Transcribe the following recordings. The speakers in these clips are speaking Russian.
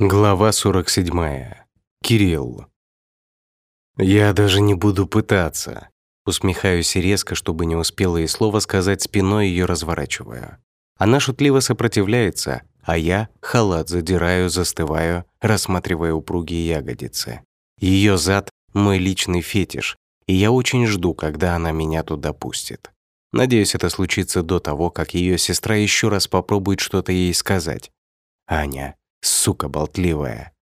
Глава 47. Кирилл. «Я даже не буду пытаться». Усмехаюсь резко, чтобы не успела и слова сказать спиной ее разворачиваю. Она шутливо сопротивляется, а я халат задираю, застываю, рассматривая упругие ягодицы. Ее зад — мой личный фетиш, и я очень жду, когда она меня туда пустит. Надеюсь, это случится до того, как ее сестра еще раз попробует что-то ей сказать. Аня, сука болтливая.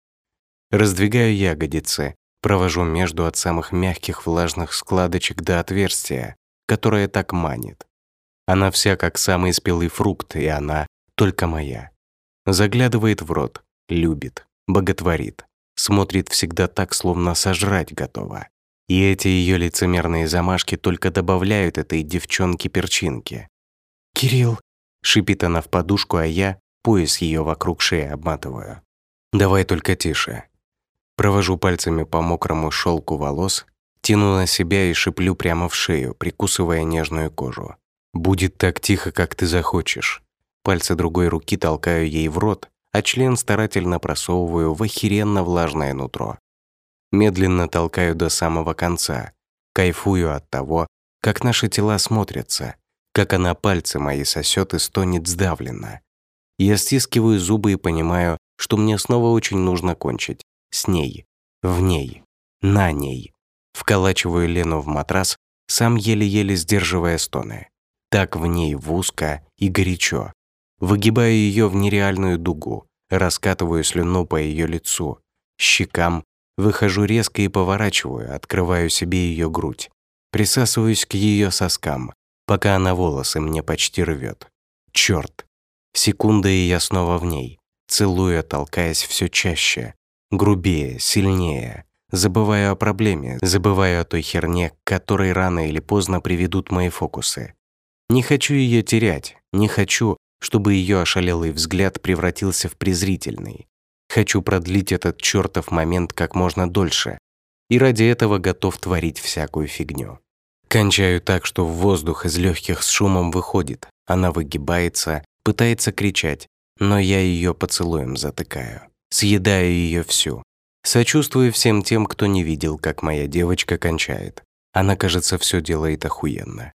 Раздвигаю ягодицы, провожу между от самых мягких влажных складочек до отверстия, которое так манит. Она вся как самый спелый фрукт, и она только моя. Заглядывает в рот, любит, боготворит, смотрит всегда так, словно сожрать готова. И эти ее лицемерные замашки только добавляют этой девчонке перчинки. «Кирилл!» — шипит она в подушку, а я пояс ее вокруг шеи обматываю. «Давай только тише». Провожу пальцами по мокрому шелку волос, тяну на себя и шиплю прямо в шею, прикусывая нежную кожу. «Будет так тихо, как ты захочешь». Пальцы другой руки толкаю ей в рот, а член старательно просовываю в охеренно влажное нутро. Медленно толкаю до самого конца, кайфую от того, как наши тела смотрятся, как она пальцы мои сосет и стонет сдавленно. Я стискиваю зубы и понимаю, что мне снова очень нужно кончить. С ней. В ней. На ней. Вколачиваю Лену в матрас, сам еле-еле сдерживая стоны. Так в ней в узко и горячо. Выгибаю ее в нереальную дугу, раскатываю слюну по ее лицу, щекам, выхожу резко и поворачиваю, открываю себе ее грудь. Присасываюсь к ее соскам, пока она волосы мне почти рвет. Черт, Секунда, и я снова в ней, целуя, толкаясь все чаще, грубее, сильнее, забывая о проблеме, забывая о той херне, к которой рано или поздно приведут мои фокусы. Не хочу ее терять, не хочу, чтобы ее ошалелый взгляд превратился в презрительный. Хочу продлить этот чертов момент как можно дольше, и ради этого готов творить всякую фигню. Кончаю так, что в воздух из легких с шумом выходит, она выгибается, Пытается кричать, но я ее поцелуем затыкаю. Съедаю ее всю. Сочувствую всем тем, кто не видел, как моя девочка кончает. Она, кажется, все делает охуенно.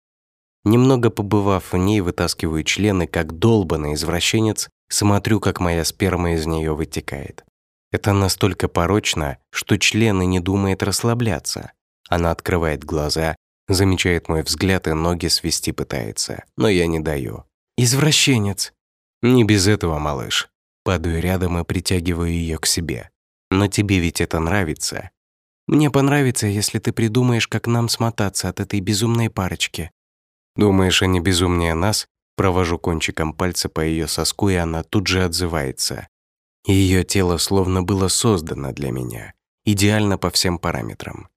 Немного побывав в ней, вытаскиваю члены, как долбанный извращенец, смотрю, как моя сперма из нее вытекает. Это настолько порочно, что член и не думает расслабляться. Она открывает глаза, замечает мой взгляд и ноги свести пытается, но я не даю. «Извращенец!» «Не без этого, малыш». Падаю рядом и притягиваю ее к себе. «Но тебе ведь это нравится». «Мне понравится, если ты придумаешь, как нам смотаться от этой безумной парочки». «Думаешь, они безумнее нас?» Провожу кончиком пальца по ее соску, и она тут же отзывается. Ее тело словно было создано для меня, идеально по всем параметрам.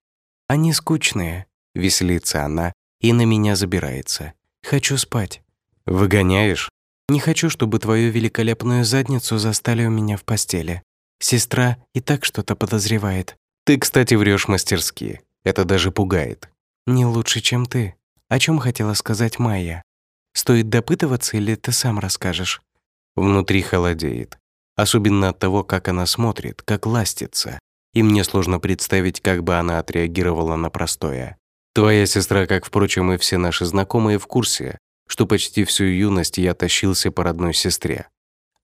«Они скучные», — веселится она и на меня забирается. «Хочу спать». «Выгоняешь?» «Не хочу, чтобы твою великолепную задницу застали у меня в постели. Сестра и так что-то подозревает». «Ты, кстати, врешь мастерски. Это даже пугает». «Не лучше, чем ты. О чем хотела сказать Майя? Стоит допытываться или ты сам расскажешь?» Внутри холодеет. Особенно от того, как она смотрит, как ластится. И мне сложно представить, как бы она отреагировала на простое. Твоя сестра, как, впрочем, и все наши знакомые, в курсе, что почти всю юность я тащился по родной сестре.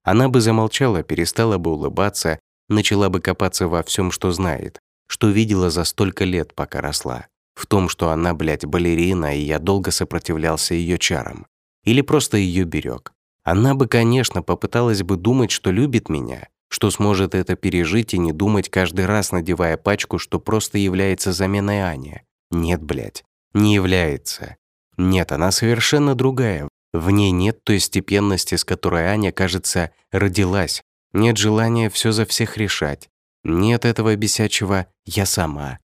Она бы замолчала, перестала бы улыбаться, начала бы копаться во всем, что знает, что видела за столько лет, пока росла. В том, что она, блядь, балерина, и я долго сопротивлялся ее чарам. Или просто ее берег. Она бы, конечно, попыталась бы думать, что любит меня, что сможет это пережить и не думать каждый раз, надевая пачку, что просто является заменой Ане. Нет, блядь, не является. Нет, она совершенно другая. В ней нет той степенности, с которой Аня, кажется, родилась. Нет желания все за всех решать. Нет этого бесячего «я сама».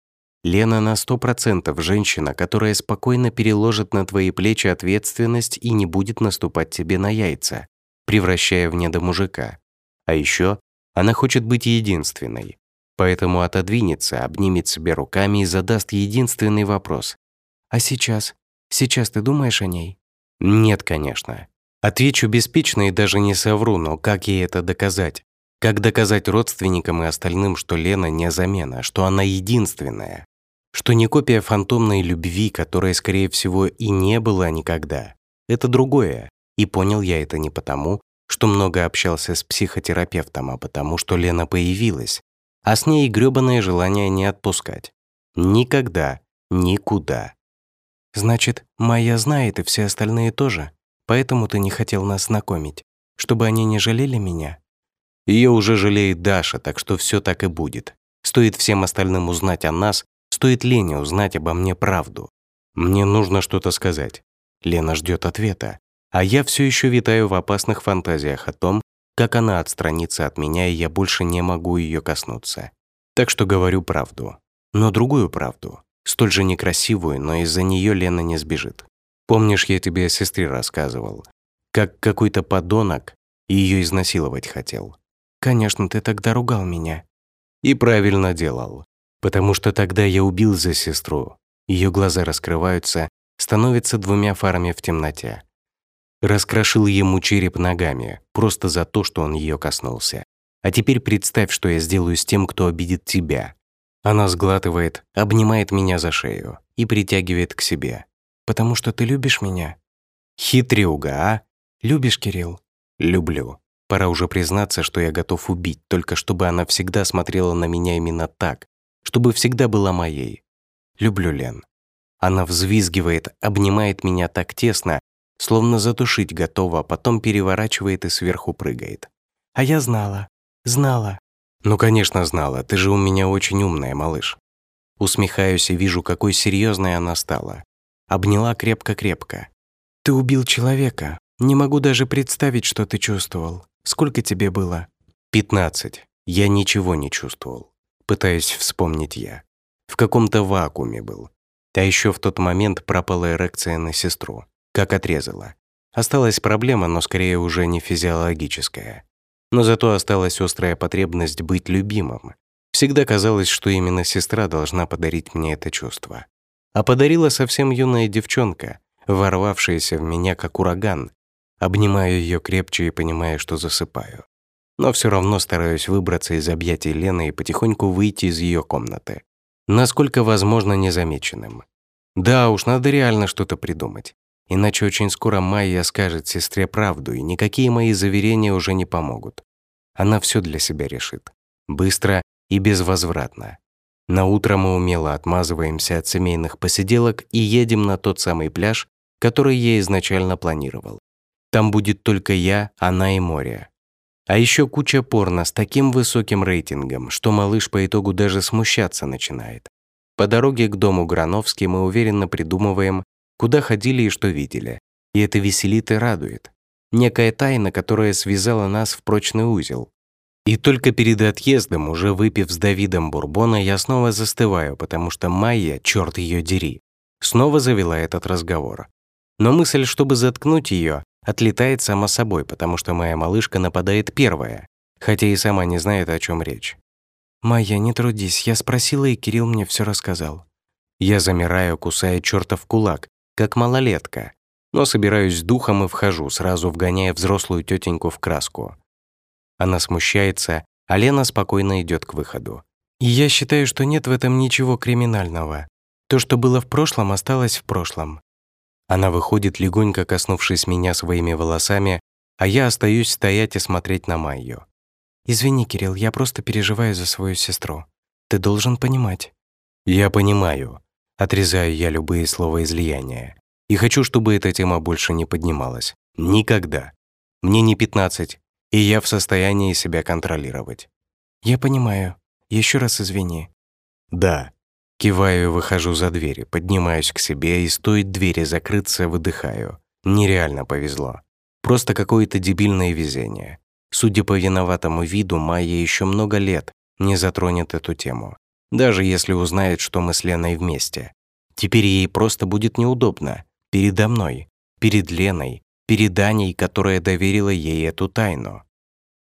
Лена на сто процентов женщина, которая спокойно переложит на твои плечи ответственность и не будет наступать тебе на яйца, превращая в недомужика. А еще она хочет быть единственной. Поэтому отодвинется, обнимет себя руками и задаст единственный вопрос. «А сейчас? Сейчас ты думаешь о ней? Нет, конечно. Отвечу беспечно и даже не совру, но как ей это доказать? Как доказать родственникам и остальным, что Лена не замена, что она единственная, что не копия фантомной любви, которой, скорее всего, и не было никогда. Это другое. И понял я это не потому, что много общался с психотерапевтом, а потому, что Лена появилась, а с ней грёбаное желание не отпускать. Никогда, никуда. Значит, Майя знает, и все остальные тоже. Поэтому ты не хотел нас знакомить, чтобы они не жалели меня? Ее уже жалеет Даша, так что все так и будет. Стоит всем остальным узнать о нас, стоит Лене узнать обо мне правду. Мне нужно что-то сказать. Лена ждет ответа, а я все еще витаю в опасных фантазиях о том, как она отстранится от меня, и я больше не могу ее коснуться. Так что говорю правду. Но другую правду, столь же некрасивую, но из-за нее Лена не сбежит. Помнишь, я тебе о сестре рассказывал, как какой-то подонок ее изнасиловать хотел. Конечно, ты тогда ругал меня. И правильно делал. Потому что тогда я убил за сестру. Ее глаза раскрываются, становятся двумя фарами в темноте. Раскрошил ему череп ногами, просто за то, что он ее коснулся. А теперь представь, что я сделаю с тем, кто обидит тебя. Она сглатывает, обнимает меня за шею и притягивает к себе. «Потому что ты любишь меня?» Хитрюга, а? Любишь, Кирилл? Люблю. Пора уже признаться, что я готов убить, только чтобы она всегда смотрела на меня именно так, чтобы всегда была моей. Люблю Лен. Она взвизгивает, обнимает меня так тесно, словно затушить готова, а потом переворачивает и сверху прыгает. А я знала, знала. Ну, конечно, знала, ты же у меня очень умная, малыш. Усмехаюсь и вижу, какой серьезной она стала. Обняла крепко-крепко. Ты убил человека. Не могу даже представить, что ты чувствовал. Сколько тебе было? Пятнадцать. Я ничего не чувствовал. Пытаюсь вспомнить я. В каком-то вакууме был. А еще в тот момент пропала эрекция на сестру. Как отрезала. Осталась проблема, но скорее уже не физиологическая. Но зато осталась острая потребность быть любимым. Всегда казалось, что именно сестра должна подарить мне это чувство. А подарила совсем юная девчонка, ворвавшаяся в меня как ураган, Обнимаю ее крепче и понимаю, что засыпаю. Но все равно стараюсь выбраться из объятий Лены и потихоньку выйти из ее комнаты. Насколько возможно незамеченным. Да уж, надо реально что-то придумать. Иначе очень скоро Майя скажет сестре правду, и никакие мои заверения уже не помогут. Она все для себя решит. Быстро и безвозвратно. На утро мы умело отмазываемся от семейных посиделок и едем на тот самый пляж, который я изначально планировал. Там будет только я, она и море. А еще куча порно с таким высоким рейтингом, что малыш по итогу даже смущаться начинает. По дороге к дому Грановский мы уверенно придумываем, куда ходили и что видели. И это веселит и радует. Некая тайна, которая связала нас в прочный узел. И только перед отъездом, уже выпив с Давидом бурбона, я снова застываю, потому что Майя, черт ее дери, снова завела этот разговор. Но мысль, чтобы заткнуть ее, отлетает сама собой, потому что моя малышка нападает первая, хотя и сама не знает, о чем речь. «Майя, не трудись, я спросила, и Кирилл мне все рассказал». Я замираю, кусая чертов кулак, как малолетка, но собираюсь с духом и вхожу, сразу вгоняя взрослую тетеньку в краску. Она смущается, а Лена спокойно идет к выходу. И я считаю, что нет в этом ничего криминального. То, что было в прошлом, осталось в прошлом. Она выходит, легонько коснувшись меня своими волосами, а я остаюсь стоять и смотреть на Майю. «Извини, Кирилл, я просто переживаю за свою сестру. Ты должен понимать». «Я понимаю». Отрезаю я любые слова излияния. И хочу, чтобы эта тема больше не поднималась. Никогда. Мне не 15, и я в состоянии себя контролировать. «Я понимаю. Еще раз извини». «Да, Киваю и выхожу за дверь, поднимаюсь к себе и стоит двери закрыться, выдыхаю. Нереально повезло. Просто какое-то дебильное везение. Судя по виноватому виду, Майя еще много лет не затронет эту тему. Даже если узнает, что мы с Леной вместе. Теперь ей просто будет неудобно. Передо мной, перед Леной, перед Аней, которая доверила ей эту тайну.